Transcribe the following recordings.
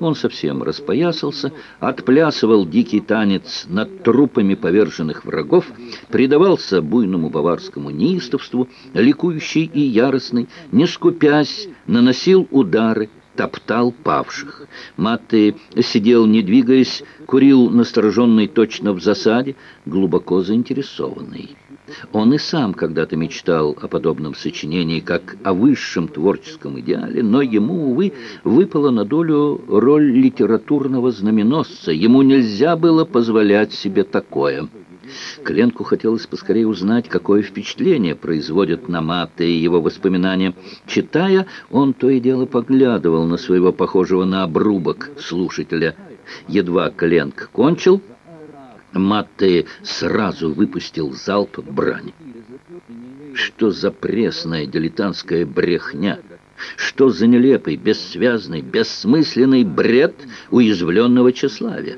Он совсем распоясался, отплясывал дикий танец над трупами поверженных врагов, предавался буйному баварскому неистовству, ликующий и яростный, не скупясь, наносил удары, топтал павших. Матты сидел, не двигаясь, курил настороженный точно в засаде, глубоко заинтересованный. Он и сам когда-то мечтал о подобном сочинении, как о высшем творческом идеале, но ему, увы, выпала на долю роль литературного знаменосца. Ему нельзя было позволять себе такое. Кленку хотелось поскорее узнать, какое впечатление производят на Матте и его воспоминания. Читая, он то и дело поглядывал на своего похожего на обрубок слушателя. Едва Кленк кончил, Матте сразу выпустил залп брани. Что за пресная дилетантская брехня! Что за нелепый, бессвязный, бессмысленный бред уязвленного тщеславия!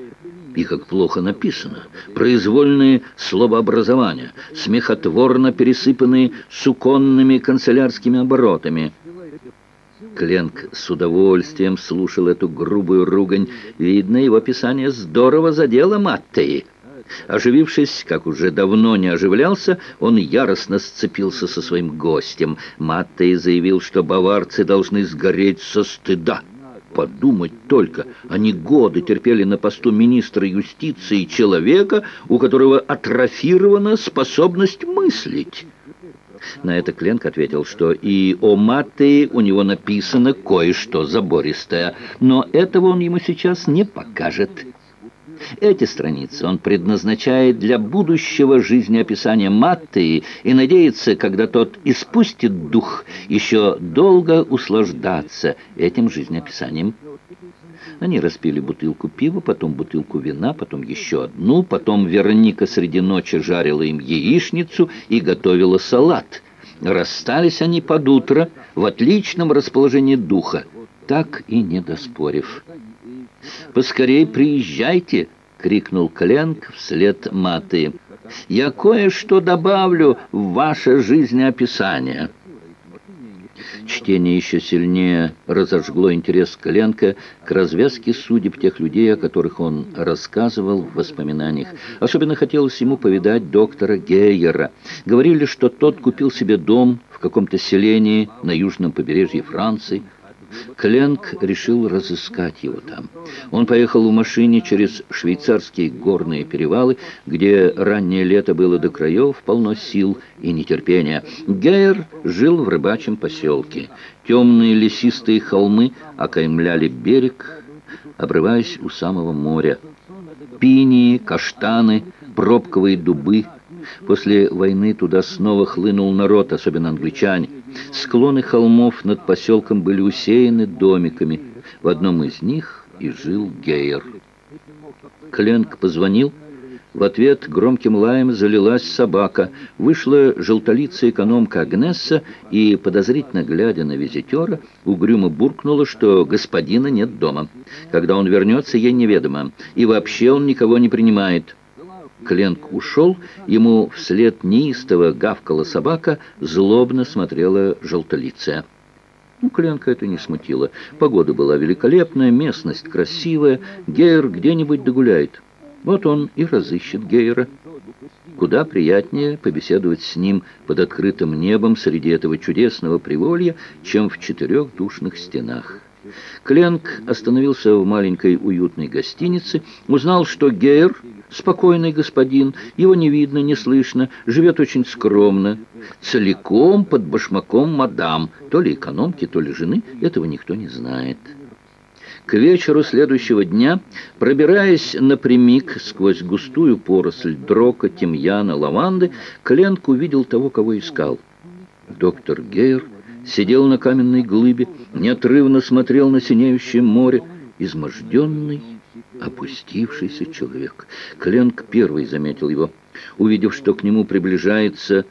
И как плохо написано. Произвольные словообразования, смехотворно пересыпанные суконными канцелярскими оборотами. Кленк с удовольствием слушал эту грубую ругань. Видно, его писание здорово задело Маттеи. Оживившись, как уже давно не оживлялся, он яростно сцепился со своим гостем. Маттей заявил, что баварцы должны сгореть со стыда. Подумать только, они годы терпели на посту министра юстиции человека, у которого атрофирована способность мыслить. На это Кленк ответил, что и о Маттее у него написано кое-что забористое, но этого он ему сейчас не покажет. Эти страницы он предназначает для будущего жизнеописания Маттеи и надеется, когда тот испустит дух, еще долго услаждаться этим жизнеописанием. Они распили бутылку пива, потом бутылку вина, потом еще одну, потом Вероника среди ночи жарила им яичницу и готовила салат. Расстались они под утро в отличном расположении духа, так и не доспорив. «Поскорей приезжайте!» — крикнул Кленк вслед Маты. «Я кое-что добавлю в ваше жизнеописание». Чтение еще сильнее разожгло интерес Кленка к развязке судеб тех людей, о которых он рассказывал в воспоминаниях. Особенно хотелось ему повидать доктора Гейера. Говорили, что тот купил себе дом в каком-то селении на южном побережье Франции, Кленк решил разыскать его там. Он поехал в машине через швейцарские горные перевалы, где раннее лето было до краев, полно сил и нетерпения. Гейер жил в рыбачьем поселке. Темные лесистые холмы окаймляли берег, обрываясь у самого моря. Пинии, каштаны, пробковые дубы. После войны туда снова хлынул народ, особенно англичане. Склоны холмов над поселком были усеяны домиками. В одном из них и жил Гейер. Кленк позвонил. В ответ громким лаем залилась собака. Вышла желтолицая экономка Агнесса и, подозрительно глядя на визитера, угрюмо буркнула, что господина нет дома. Когда он вернется, ей неведомо. И вообще он никого не принимает. Кленк ушел, ему вслед неистово гавкала собака, злобно смотрела желтолицая. Ну, Кленка это не смутило. Погода была великолепная, местность красивая, Гейер где-нибудь догуляет. Вот он и разыщет Гейера. Куда приятнее побеседовать с ним под открытым небом среди этого чудесного приволья, чем в четырех душных стенах. Кленк остановился в маленькой уютной гостинице, узнал, что Гейер спокойный господин, его не видно, не слышно, живет очень скромно, целиком под башмаком мадам, то ли экономки, то ли жены, этого никто не знает. К вечеру следующего дня, пробираясь напрямик сквозь густую поросль дрока, тимьяна, лаванды, Кленк увидел того, кого искал. Доктор Гейр сидел на каменной глыбе, неотрывно смотрел на синеющее море, изможденный опустившийся человек. Кленк первый заметил его. Увидев, что к нему приближается,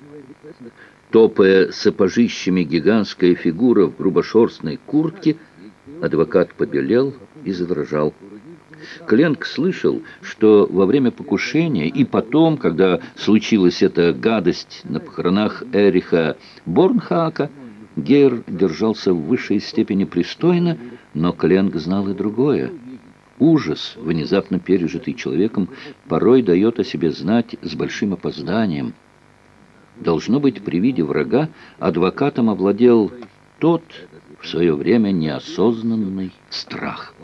топая сапожищами гигантская фигура в грубошерстной куртке, адвокат побелел и задрожал. Кленк слышал, что во время покушения и потом, когда случилась эта гадость на похоронах Эриха Борнхака, Гейр держался в высшей степени пристойно, Но Кленк знал и другое. Ужас, внезапно пережитый человеком, порой дает о себе знать с большим опозданием. Должно быть, при виде врага адвокатом овладел тот, в свое время неосознанный страх.